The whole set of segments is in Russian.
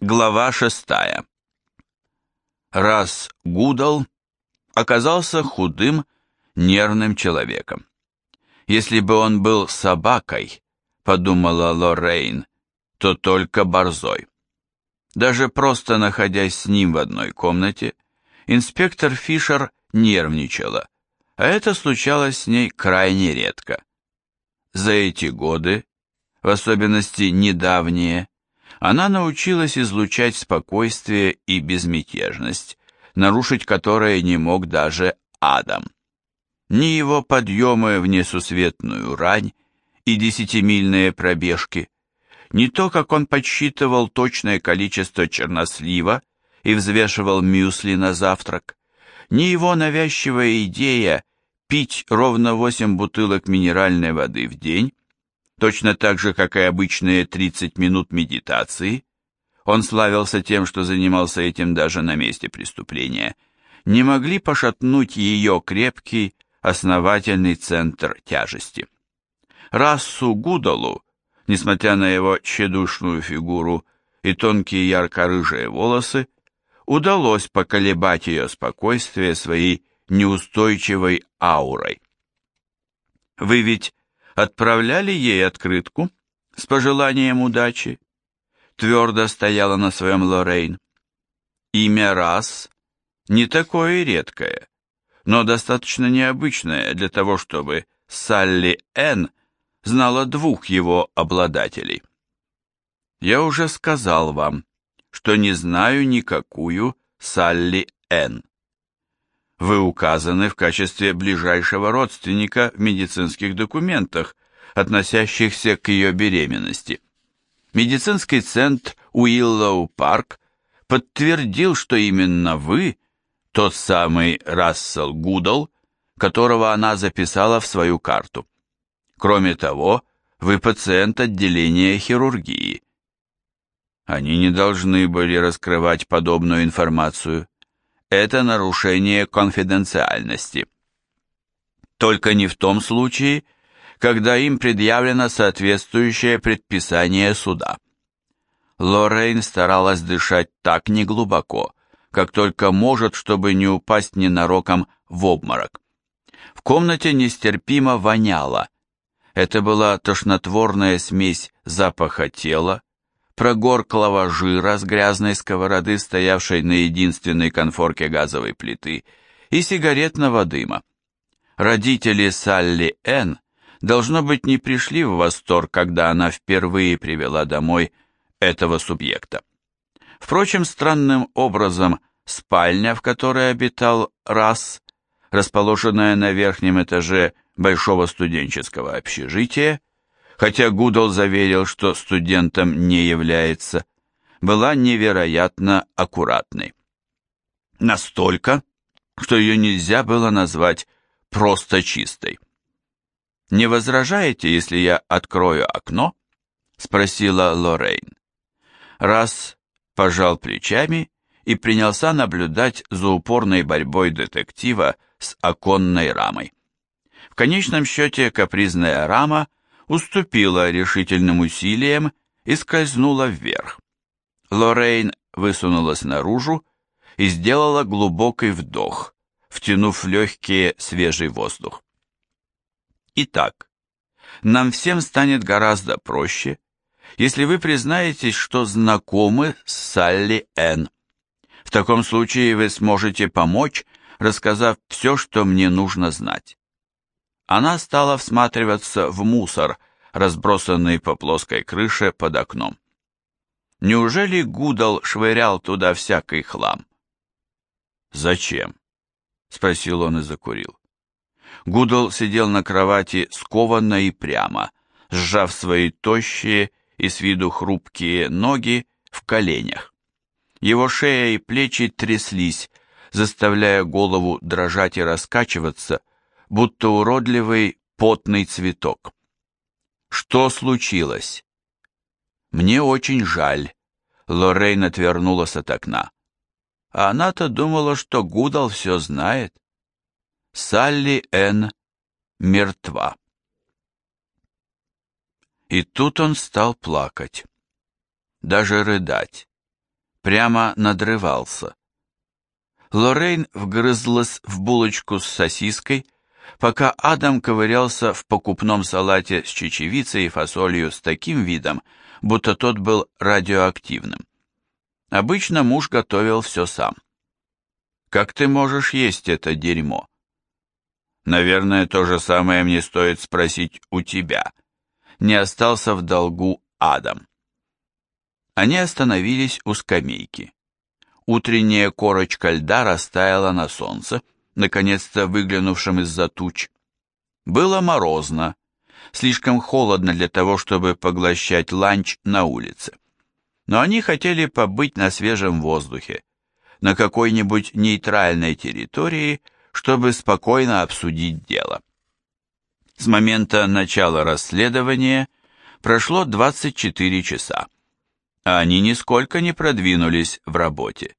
Глава шестая. Раз Гудал оказался худым, нервным человеком. Если бы он был собакой, подумала Лоррейн, то только борзой. Даже просто находясь с ним в одной комнате, инспектор Фишер нервничала, а это случалось с ней крайне редко. За эти годы, в особенности недавние, она научилась излучать спокойствие и безмятежность, нарушить которые не мог даже Адам. Ни его подъемы в несусветную рань и десятимильные пробежки, ни то, как он подсчитывал точное количество чернослива и взвешивал мюсли на завтрак, ни его навязчивая идея пить ровно 8 бутылок минеральной воды в день, точно так же, как и обычные 30 минут медитации, он славился тем, что занимался этим даже на месте преступления, не могли пошатнуть ее крепкий, основательный центр тяжести. Рассу Гудалу, несмотря на его тщедушную фигуру и тонкие ярко-рыжие волосы, удалось поколебать ее спокойствие своей неустойчивой аурой. «Вы ведь отправляли ей открытку с пожеланием удачи?» Твердо стояла на своем Лоррейн. Имя Раз не такое редкое, но достаточно необычное для того, чтобы Салли Н. знала двух его обладателей. Я уже сказал вам, что не знаю никакую Салли Н. Вы указаны в качестве ближайшего родственника в медицинских документах, относящихся к ее беременности. Медицинский центр Уиллоу Парк подтвердил, что именно вы тот самый Рассел Гудл, которого она записала в свою карту. Кроме того, вы пациент отделения хирургии. Они не должны были раскрывать подобную информацию это нарушение конфиденциальности. Только не в том случае, когда им предъявлено соответствующее предписание суда. Лоррейн старалась дышать так неглубоко, как только может, чтобы не упасть ненароком в обморок. В комнате нестерпимо воняло. Это была тошнотворная смесь запаха тела, прогорклого жира с грязной сковороды, стоявшей на единственной конфорке газовой плиты, и сигаретного дыма. Родители Салли Н. должно быть, не пришли в восторг, когда она впервые привела домой этого субъекта. Впрочем, странным образом спальня, в которой обитал Расс, расположенная на верхнем этаже большого студенческого общежития, хотя Гудл заверил, что студентом не является, была невероятно аккуратной. Настолько, что ее нельзя было назвать просто чистой. «Не возражаете, если я открою окно?» — спросила Лоррейн. Раз пожал плечами и принялся наблюдать за упорной борьбой детектива с оконной рамой. В конечном счете капризная рама уступила решительным усилиям и скользнула вверх. Лоррейн высунулась наружу и сделала глубокий вдох, втянув легкие свежий воздух. Итак, нам всем станет гораздо проще, если вы признаетесь, что знакомы с Салли Н. В таком случае вы сможете помочь, рассказав все, что мне нужно знать. Она стала всматриваться в мусор, разбросанный по плоской крыше под окном. Неужели Гудал швырял туда всякий хлам? «Зачем?» — спросил он и закурил. Гудал сидел на кровати скованно и прямо, сжав свои тощие и с виду хрупкие ноги в коленях. Его шея и плечи тряслись, заставляя голову дрожать и раскачиваться, будто уродливый потный цветок. Что случилось? Мне очень жаль. Лоррейн отвернулась от окна. А она-то думала, что Гудал все знает. Салли Н. мертва. И тут он стал плакать, даже рыдать. прямо надрывался. Лоррейн вгрызлась в булочку с сосиской, пока Адам ковырялся в покупном салате с чечевицей и фасолью с таким видом, будто тот был радиоактивным. Обычно муж готовил все сам. «Как ты можешь есть это дерьмо?» «Наверное, то же самое мне стоит спросить у тебя». Не остался в долгу Адам. Они остановились у скамейки. Утренняя корочка льда растаяла на солнце, наконец-то выглянувшем из-за туч. Было морозно, слишком холодно для того, чтобы поглощать ланч на улице. Но они хотели побыть на свежем воздухе, на какой-нибудь нейтральной территории, чтобы спокойно обсудить дело. С момента начала расследования прошло 24 часа а они нисколько не продвинулись в работе.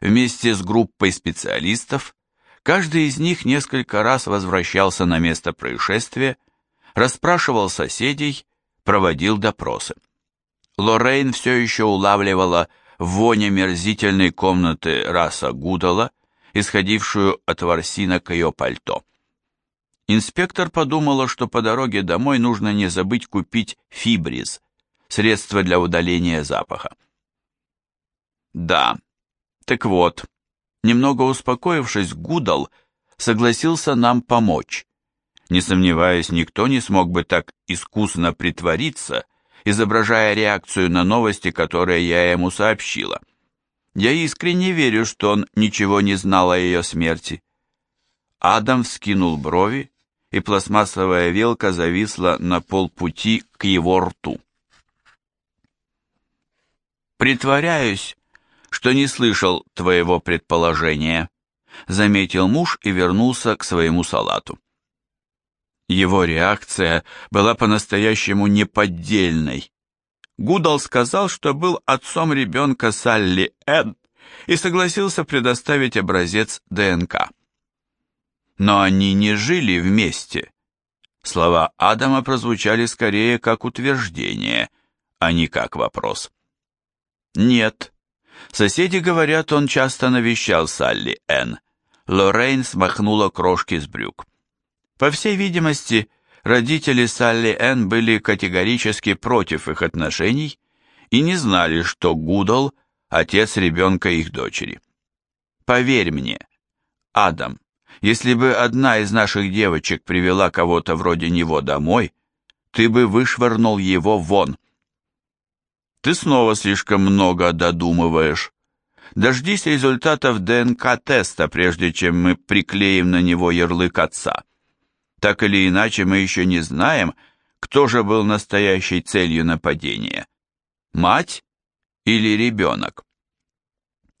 Вместе с группой специалистов каждый из них несколько раз возвращался на место происшествия, расспрашивал соседей, проводил допросы. Лоррейн все еще улавливала вонь мерзительной комнаты раса Гудала, исходившую от ворсинок ее пальто. Инспектор подумала, что по дороге домой нужно не забыть купить фибриз, средство для удаления запаха. Да, так вот, немного успокоившись, Гудал согласился нам помочь. Не сомневаюсь, никто не смог бы так искусно притвориться, изображая реакцию на новости, которые я ему сообщила. Я искренне верю, что он ничего не знал о ее смерти. Адам вскинул брови, и пластмассовая вилка зависла на полпути к его рту. «Притворяюсь, что не слышал твоего предположения», заметил муж и вернулся к своему салату. Его реакция была по-настоящему неподдельной. Гудал сказал, что был отцом ребенка Салли Эд и согласился предоставить образец ДНК. Но они не жили вместе. Слова Адама прозвучали скорее как утверждение, а не как вопрос. Нет. Соседи говорят, он часто навещал Салли Энн. Лоррейн смахнула крошки с брюк. По всей видимости, родители Салли Энн были категорически против их отношений и не знали, что Гудал – отец ребенка их дочери. Поверь мне, Адам, если бы одна из наших девочек привела кого-то вроде него домой, ты бы вышвырнул его вон. Ты снова слишком много додумываешь. Дождись результатов ДНК-теста, прежде чем мы приклеим на него ярлык отца. Так или иначе, мы еще не знаем, кто же был настоящей целью нападения. Мать или ребенок?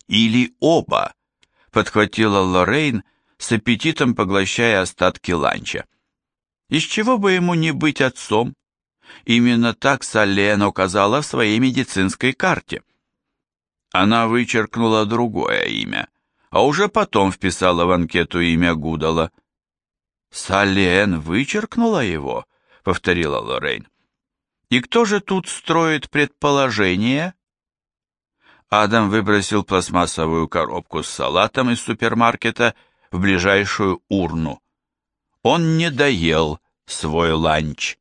Или оба, подхватила Лоррейн, с аппетитом поглощая остатки ланча. Из чего бы ему не быть отцом? Именно так Сален указала в своей медицинской карте. Она вычеркнула другое имя, а уже потом вписала в анкету имя Гудала. «Сален вычеркнула его?» — повторила Лоррейн. «И кто же тут строит предположение?» Адам выбросил пластмассовую коробку с салатом из супермаркета в ближайшую урну. Он не доел свой ланч.